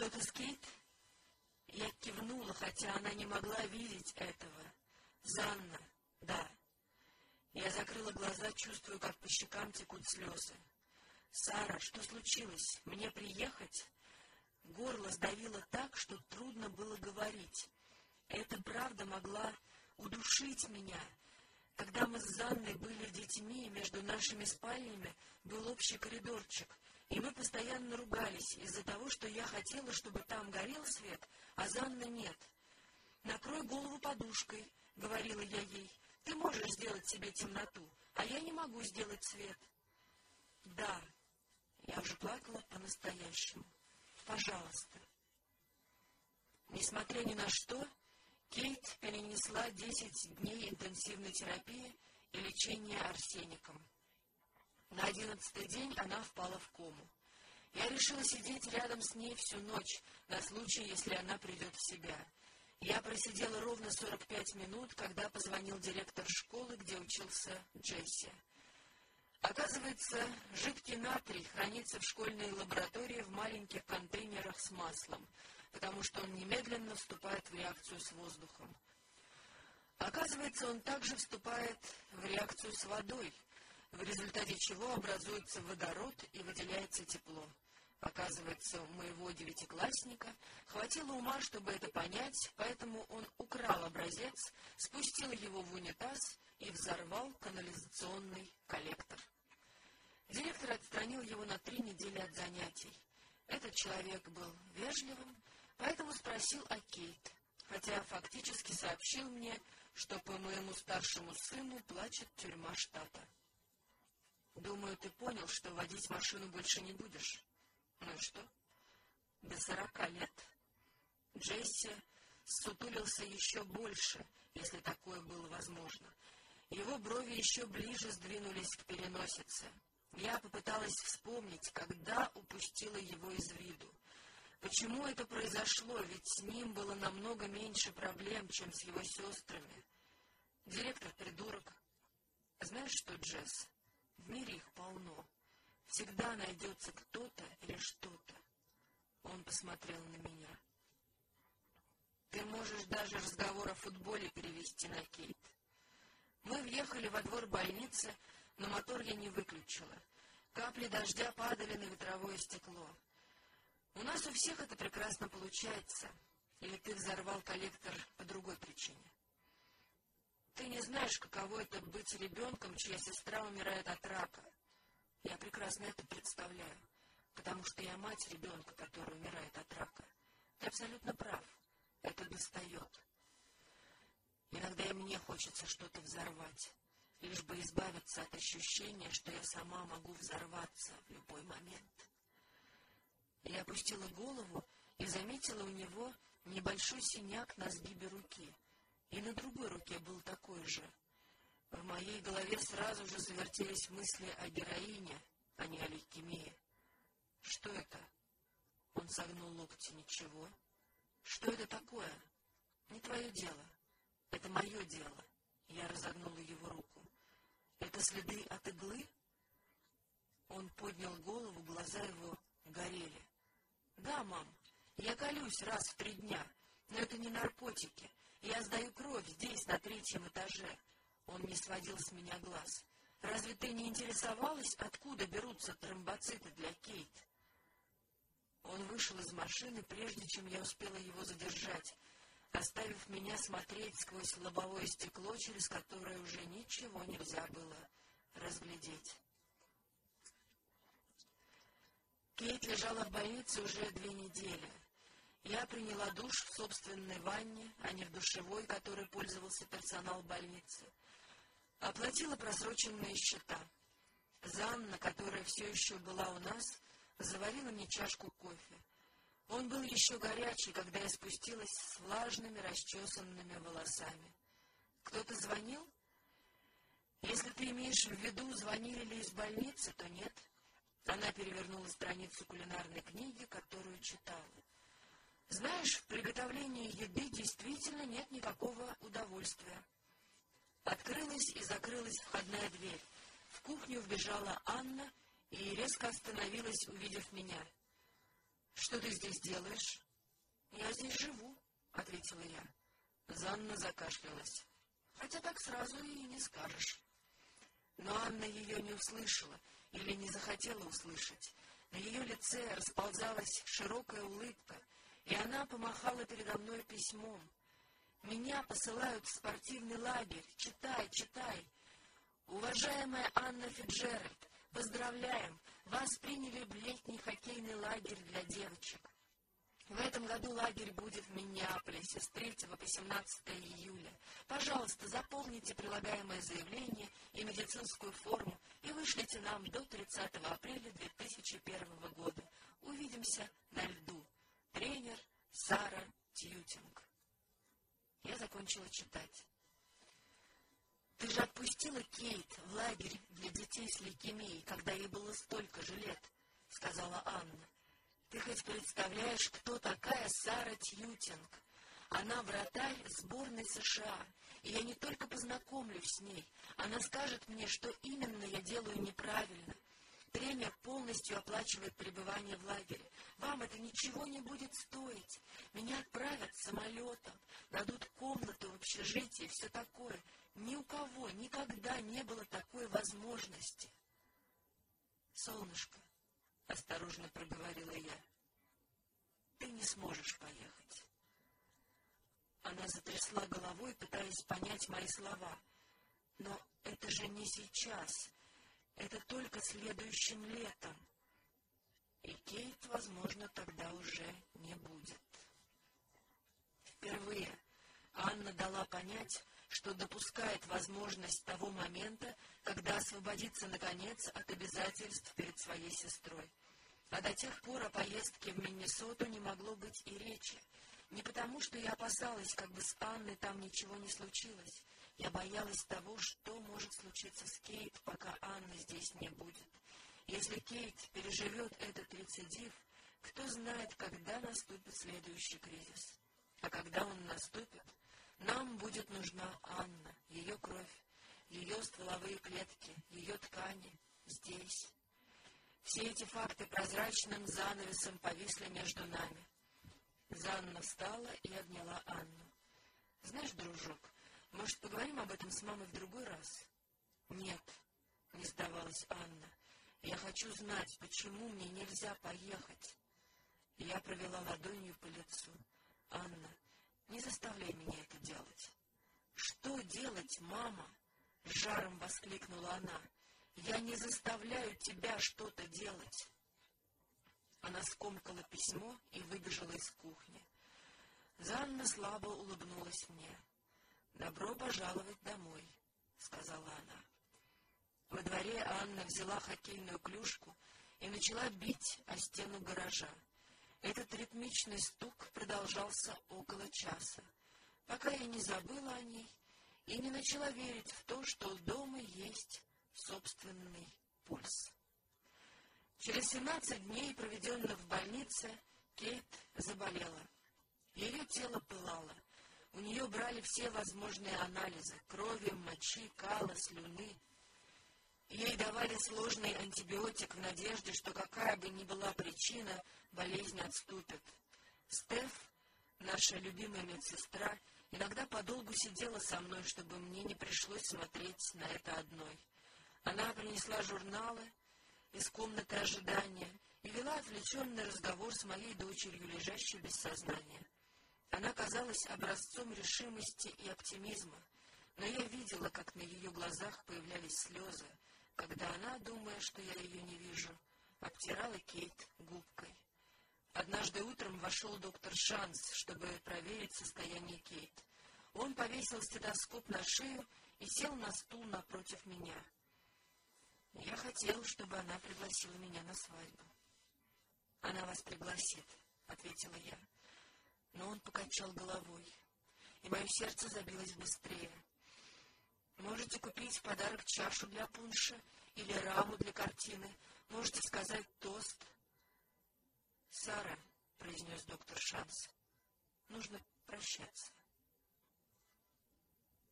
«Что-то с Кейт?» Я кивнула, хотя она не могла видеть этого. «Занна, да». Я закрыла глаза, чувствую, как по щекам текут слезы. «Сара, что случилось? Мне приехать?» Горло сдавило так, что трудно было говорить. Эта правда могла удушить меня. Когда мы с Занной были детьми, между нашими спальнями был общий коридорчик, и мы постоянно ругались из-за того, что я хотела, чтобы там горел свет, а Занна нет. «Накрой голову подушкой», — говорила я ей. «Ты можешь сделать себе темноту, а я не могу сделать свет». «Да», я уже плакала по-настоящему. «Пожалуйста». Несмотря ни на что, Кейт перенесла десять дней интенсивной терапии и лечения арсеником. На одиннадцатый день она впала в кому. Я решила сидеть рядом с ней всю ночь, на случай, если она придет в себя. Я просидела ровно сорок пять минут, когда позвонил директор школы, где учился Джесси. Оказывается, жидкий натрий хранится в школьной лаборатории в маленьких контейнерах с маслом — потому что он немедленно вступает в реакцию с воздухом. Оказывается, он также вступает в реакцию с водой, в результате чего образуется водород и выделяется тепло. Оказывается, у моего девятиклассника хватило ума, чтобы это понять, поэтому он украл образец, спустил его в унитаз и взорвал канализационный коллектор. Директор отстранил его на три недели от занятий. Этот человек был вежливым, Поэтому спросил о Кейт, хотя фактически сообщил мне, что по моему старшему сыну плачет тюрьма штата. Думаю, ты понял, что водить машину больше не будешь. Ну и что? До сорока лет. Джесси сутулился еще больше, если такое было возможно. Его брови еще ближе сдвинулись к переносице. Я попыталась вспомнить, когда упустила его из виду. Почему это произошло? Ведь с ним было намного меньше проблем, чем с его сестрами. Директор придурок. Знаешь что, Джесс, в мире их полно. Всегда найдется кто-то или что-то. Он посмотрел на меня. Ты можешь даже разговор о футболе перевести на Кейт. Мы въехали во двор больницы, но мотор я не выключила. Капли дождя падали на ветровое стекло. У нас у всех это прекрасно получается. Или ты взорвал коллектор по другой причине? Ты не знаешь, каково это быть ребенком, чья сестра умирает от рака. Я прекрасно это представляю, потому что я мать ребенка, который умирает от рака. Ты абсолютно прав. Это достает. Иногда и мне хочется что-то взорвать, лишь бы избавиться от ощущения, что я сама могу взорваться в любой момент. Я опустила голову и заметила у него небольшой синяк на сгибе руки. И на другой руке был такой же. В моей голове сразу же завертелись мысли о героине, а не о лейкемии. Что это? Он согнул локти. Ничего. Что это такое? Не твое дело. Это мое дело. Я разогнула его руку. Это следы от иглы? Он поднял голову, глаза его горели. Да, мам, я колюсь раз в три дня, но это не наркотики. Я сдаю кровь здесь, на третьем этаже. Он не сводил с меня глаз. Разве ты не интересовалась, откуда берутся тромбоциты для Кейт? Он вышел из машины, прежде чем я успела его задержать, оставив меня смотреть сквозь лобовое стекло, через которое уже ничего нельзя было разглядеть. Кейт лежала в больнице уже две недели. Я приняла душ в собственной ванне, а не в душевой, которой пользовался персонал больницы. Оплатила просроченные счета. Занна, которая все еще была у нас, заварила мне чашку кофе. Он был еще горячий, когда я спустилась с влажными, расчесанными волосами. Кто-то звонил? Если ты имеешь в виду, звонили ли из больницы, то нет. — она перевернула страницу кулинарной книги, которую читала. Знаешь, в еды действительно нет никакого удовольствия. Открылась и закрылась входная дверь. В кухню вбежала Анна и резко остановилась, увидев меня. — Что ты здесь делаешь? — Я здесь живу, — ответила я. Занна закашлялась. Хотя так сразу и не скажешь. Но Анна ее не услышала или не захотела услышать. На ее лице расползалась широкая улыбка, и она помахала передо мной письмом. «Меня посылают в спортивный лагерь. Читай, читай!» «Уважаемая Анна Фиджеральд, поздравляем! Вас приняли в летний хоккейный лагерь для девочек. В этом году лагерь будет в Миннеаполисе с 3 по 17 июля. Пожалуйста, заполните прилагаемое заявление и медицинскую форму и вышлите нам до 30 апреля 2001 года. Увидимся на льду. Тренер Сара Тьютинг. Я закончила читать. Ты же отпустила Кейт в лагерь для детей с лейкемией, когда ей было столько же лет, сказала Анна. Ты хоть представляешь, кто такая Сара Тьютинг? Она вратарь сборной США, и я не только познакомлюсь с ней, она скажет мне, что именно я делаю неправильно. Полностью оплачивает пребывание в лагере. Вам это ничего не будет стоить. Меня отправят самолетом, дадут комнату в общежитии, все такое. Ни у кого никогда не было такой возможности. Солнышко, — осторожно проговорила я. «Ты не сможешь поехать». Она затрясла головой, пытаясь понять мои слова. «Но это же не сейчас. Это только следующим летом. И Кейт, возможно, тогда уже не будет». Впервые Анна дала понять, что допускает возможность того момента, когда освободится, наконец, от обязательств перед своей сестрой. А до тех пор о поездке в Миннесоту не могло быть и речи. Не потому, что я опасалась, как бы с Анной там ничего не случилось. Я боялась того, что может случиться с Кейт, пока Анны здесь не будет. Если Кейт переживет этот рецидив, кто знает, когда наступит следующий кризис. А когда он наступит, нам будет нужна Анна, ее кровь, ее стволовые клетки, ее ткани здесь. Все эти факты прозрачным занавесом повисли между нами. Занна встала и обняла Анну. — Знаешь, дружок, может, поговорим об этом с мамой в другой раз? — Нет, — не сдавалась Анна. — Я хочу знать, почему мне нельзя поехать. Я провела ладонью по лицу. — Анна, не заставляй меня это делать. — Что делать, мама? — жаром воскликнула она. Я не заставляю тебя что-то делать. Она скомкала письмо и выбежала из кухни. Занна слабо улыбнулась мне. «Добро пожаловать домой», — сказала она. Во дворе Анна взяла хоккейную клюшку и начала бить о стену гаража. Этот ритмичный стук продолжался около часа, пока я не забыла о ней и не начала верить в то, что дома есть собственный пульс. Через 17 дней, проведенных в больнице, Кейт заболела. Ее тело пылало. У нее брали все возможные анализы — крови, мочи, кала, слюны. Ей давали сложный антибиотик в надежде, что какая бы ни была причина, болезнь отступит. Стеф, наша любимая медсестра, иногда подолгу сидела со мной, чтобы мне не пришлось смотреть на это одной. Она принесла журналы из комнаты ожидания и вела отвлеченный разговор с моей дочерью, лежащей без сознания. Она казалась образцом решимости и оптимизма, но я видела, как на ее глазах появлялись слезы, когда она, думая, что я ее не вижу, обтирала Кейт губкой. Однажды утром вошел доктор Шанс, чтобы проверить состояние Кейт. Он повесил стетоскоп на шею и сел на стул напротив меня. Я хотел, чтобы она пригласила меня на свадьбу. Она вас пригласит, ответила я. Но он покачал головой, и мое сердце забилось быстрее. Можете купить в подарок чашу для пунша или раму для картины. Можете сказать тост. Сара, произнес доктор Шанс, нужно прощаться.